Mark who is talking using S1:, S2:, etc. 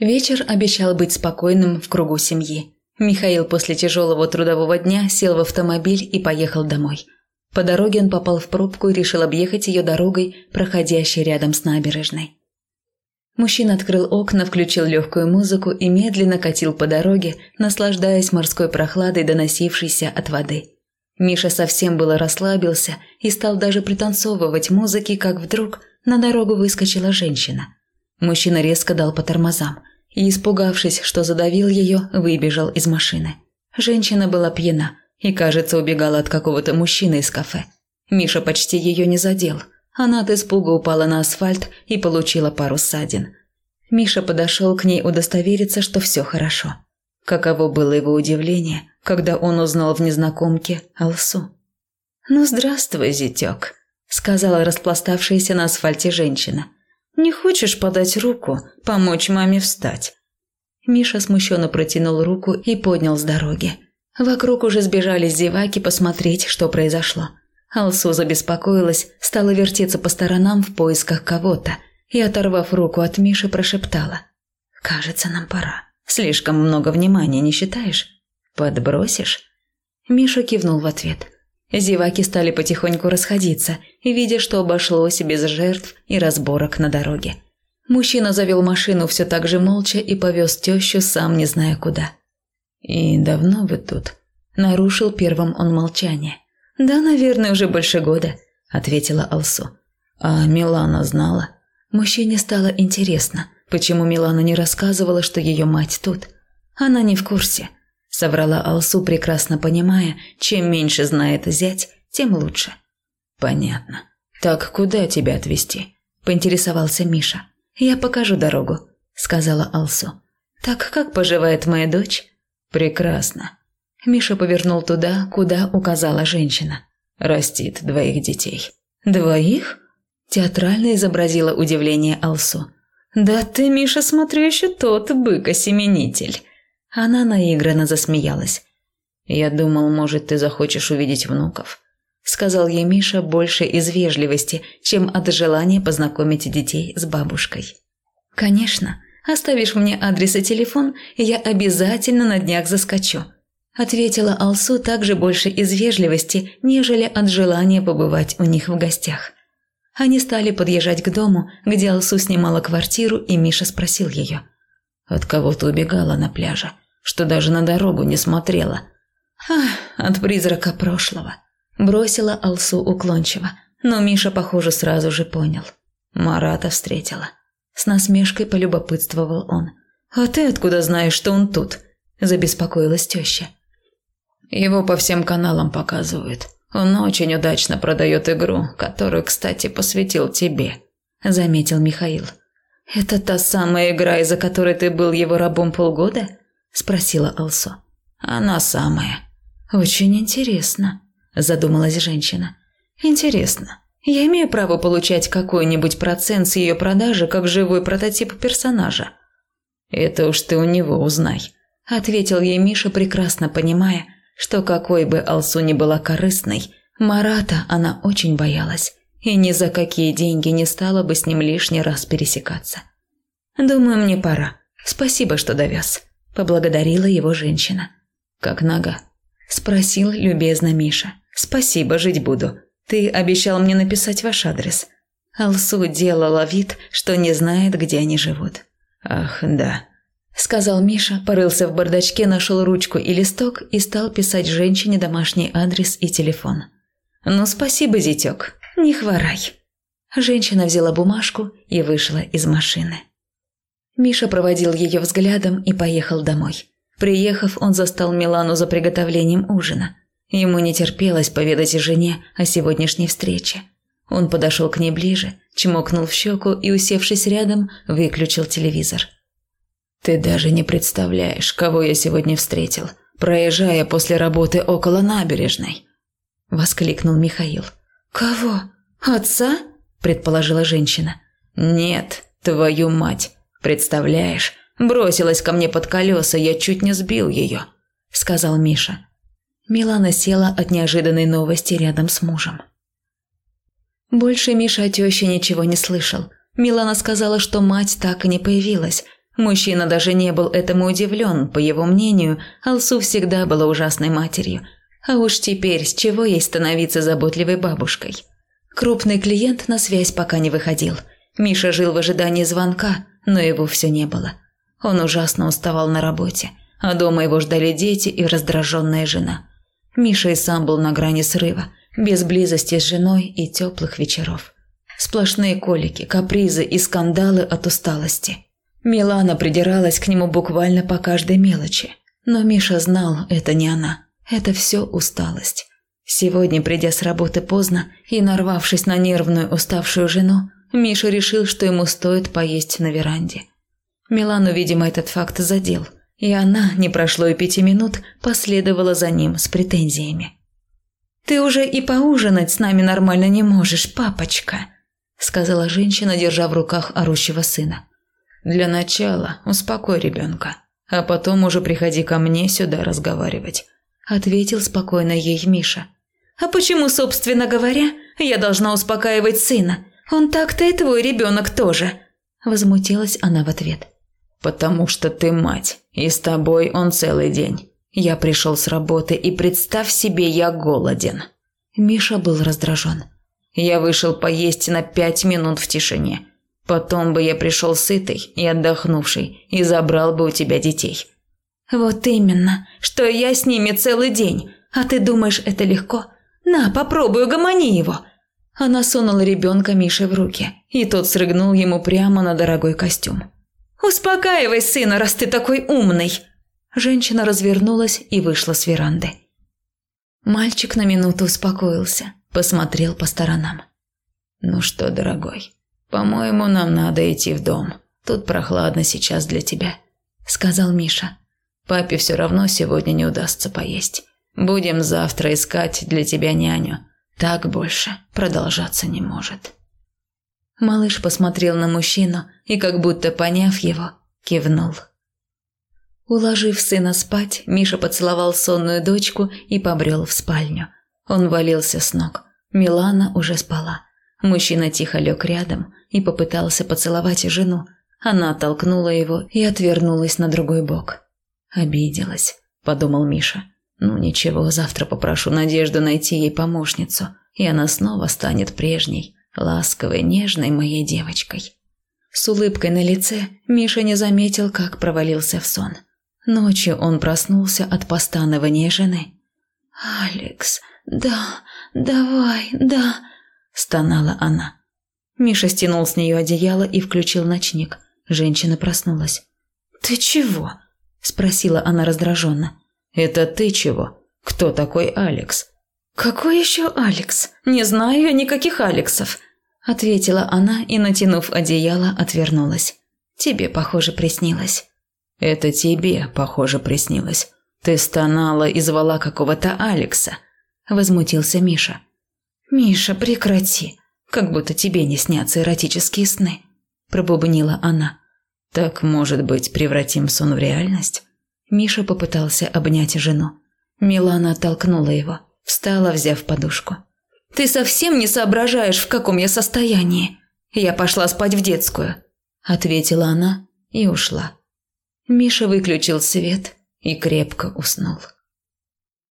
S1: Вечер обещал быть спокойным в кругу семьи. Михаил после тяжелого трудового дня сел в автомобиль и поехал домой. По дороге он попал в пробку и решил объехать ее дорогой, проходящей рядом с набережной. Мужчина открыл окна, включил легкую музыку и медленно катил по дороге, наслаждаясь морской прохладой, доносившейся от воды. Миша совсем было расслабился и стал даже пританцовывать музыки, как вдруг на дорогу выскочила женщина. Мужчина резко дал по тормозам и, испугавшись, что задавил ее, выбежал из машины. Женщина была пьяна и, кажется, убегала от какого-то мужчины из кафе. Миша почти ее не задел. Она от испуга упала на асфальт и получила пару ссадин. Миша подошел к ней удостовериться, что все хорошо. Каково было его удивление, когда он узнал в незнакомке Алсу. «Ну, здравствуй, зятек», – сказала распластавшаяся на асфальте женщина. «Не хочешь подать руку, помочь маме встать?» Миша смущенно протянул руку и поднял с дороги. Вокруг уже сбежались зеваки посмотреть, что произошло. Алсу забеспокоилась, стала вертеться по сторонам в поисках кого-то и, оторвав руку от Миши, прошептала. «Кажется, нам пора. Слишком много внимания, не считаешь? Подбросишь?» Миша кивнул в ответ. Зеваки стали потихоньку расходиться, видя, что обошлось без жертв и разборок на дороге. Мужчина завел машину все так же молча и повез тещу, сам не зная куда. «И давно вы тут?» Нарушил первым он молчание. «Да, наверное, уже больше года», – ответила Алсу. «А Милана знала?» Мужчине стало интересно, почему Милана не рассказывала, что ее мать тут. Она не в курсе. Соврала Алсу, прекрасно понимая, чем меньше знает зять, тем лучше. «Понятно. Так куда тебя отвезти?» – поинтересовался Миша. «Я покажу дорогу», – сказала Алсу. «Так как поживает моя дочь?» «Прекрасно». Миша повернул туда, куда указала женщина. «Растит двоих детей». «Двоих?» Театрально изобразила удивление Алсу. «Да ты, Миша, смотрю, еще тот бык-осеменитель». Она наигранно засмеялась. «Я думал, может, ты захочешь увидеть внуков», – сказал ей Миша больше из вежливости, чем от желания познакомить детей с бабушкой. «Конечно. Оставишь мне адрес и телефон, и я обязательно на днях заскочу», – ответила Алсу также больше из вежливости, нежели от желания побывать у них в гостях. Они стали подъезжать к дому, где Алсу снимала квартиру, и Миша спросил ее. «От кого ты убегала на пляже, что даже на дорогу не смотрела?» «Ах, от призрака прошлого», – бросила Алсу уклончиво, но Миша, похоже, сразу же понял. Марата встретила. С насмешкой полюбопытствовал он. «А ты откуда знаешь, что он тут?» – забеспокоилась теща. «Его по всем каналам показывают. Он очень удачно продает игру, которую, кстати, посвятил тебе», – заметил Михаил. «Это та самая игра, из-за которой ты был его рабом полгода?» – спросила Алсо. «Она самая». «Очень интересно», – задумалась женщина. «Интересно, я имею право получать какой-нибудь процент с ее продажи как живой прототип персонажа?» «Это уж ты у него узнай», – ответил ей Миша, прекрасно понимая, что какой бы Алсу ни была корыстной, Марата она очень боялась и ни за какие деньги не стала бы с ним лишний раз пересекаться. «Думаю, мне пора. Спасибо, что довез», – поблагодарила его женщина. «Как нога?» – спросил любезно Миша. «Спасибо, жить буду. Ты обещал мне написать ваш адрес». Алсу делала вид, что не знает, где они живут. «Ах, да», – сказал Миша, порылся в бардачке, нашел ручку и листок и стал писать женщине домашний адрес и телефон. «Ну, спасибо, зятек, не хворай». Женщина взяла бумажку и вышла из машины. Миша проводил ее взглядом и поехал домой. Приехав, он застал Милану за приготовлением ужина. Ему не терпелось поведать жене о сегодняшней встрече. Он подошел к ней ближе, чмокнул в щеку и, усевшись рядом, выключил телевизор. «Ты даже не представляешь, кого я сегодня встретил, проезжая после работы около набережной!» – воскликнул Михаил. «Кого? Отца?» – предположила женщина. «Нет, твою мать! Представляешь, бросилась ко мне под колеса, я чуть не сбил ее», – сказал Миша. Милана села от неожиданной новости рядом с мужем. Больше Миша о теще ничего не слышал. Милана сказала, что мать так и не появилась, Мужчина даже не был этому удивлен, по его мнению, Алсу всегда была ужасной матерью. А уж теперь с чего ей становиться заботливой бабушкой? Крупный клиент на связь пока не выходил. Миша жил в ожидании звонка, но его все не было. Он ужасно уставал на работе, а дома его ждали дети и раздраженная жена. Миша и сам был на грани срыва, без близости с женой и теплых вечеров. Сплошные колики, капризы и скандалы от усталости. Милана придиралась к нему буквально по каждой мелочи. Но Миша знал, это не она. Это все усталость. Сегодня, придя с работы поздно и нарвавшись на нервную уставшую жену, Миша решил, что ему стоит поесть на веранде. Милану, видимо, этот факт задел, и она, не прошло и пяти минут, последовала за ним с претензиями. «Ты уже и поужинать с нами нормально не можешь, папочка», сказала женщина, держа в руках орущего сына. Для начала успокой ребенка, а потом уже приходи ко мне сюда разговаривать», – ответил спокойно ей Миша. «А почему, собственно говоря, я должна успокаивать сына? Он так-то и твой ребенок тоже», – возмутилась она в ответ. «Потому что ты мать, и с тобой он целый день. Я пришел с работы, и представь себе, я голоден». Миша был раздражен. Я вышел поесть на пять минут в тишине. Потом бы я пришел сытый и отдохнувший и забрал бы у тебя детей». «Вот именно, что я с ними целый день. А ты думаешь, это легко? На, попробуй, угомони его». Она сунула ребенка Мише в руки, и тот срыгнул ему прямо на дорогой костюм. «Успокаивай сына, раз ты такой умный!» Женщина развернулась и вышла с веранды. Мальчик на минуту успокоился, посмотрел по сторонам. «Ну что, дорогой, «По-моему, нам надо идти в дом. Тут прохладно сейчас для тебя», – сказал Миша. «Папе все равно сегодня не удастся поесть. Будем завтра искать для тебя няню. Так больше продолжаться не может». Малыш посмотрел на мужчину и, как будто поняв его, кивнул. Уложив сына спать, Миша поцеловал сонную дочку и побрел в спальню. Он валился с ног. Милана уже спала. Мужчина тихо лег рядом и попытался поцеловать жену. Она оттолкнула его и отвернулась на другой бок. «Обиделась», – подумал Миша. «Ну ничего, завтра попрошу Надежду найти ей помощницу, и она снова станет прежней, ласковой, нежной моей девочкой». С улыбкой на лице Миша не заметил, как провалился в сон. Ночью он проснулся от постанования жены. «Алекс, да, давай, да», стонала она. Миша стянул с нее одеяло и включил ночник. Женщина проснулась. «Ты чего?» – спросила она раздраженно. «Это ты чего? Кто такой Алекс?» «Какой еще Алекс? Не знаю я никаких Алексов», – ответила она и, натянув одеяло, отвернулась. «Тебе, похоже, приснилось». «Это тебе, похоже, приснилось. Ты стонала и звала какого-то Алекса», – возмутился Миша. «Миша, прекрати, как будто тебе не снятся эротические сны», – пробубнила она. «Так, может быть, превратим сон в реальность?» Миша попытался обнять жену. Милана оттолкнула его, встала, взяв подушку. «Ты совсем не соображаешь, в каком я состоянии. Я пошла спать в детскую», – ответила она и ушла. Миша выключил свет и крепко уснул.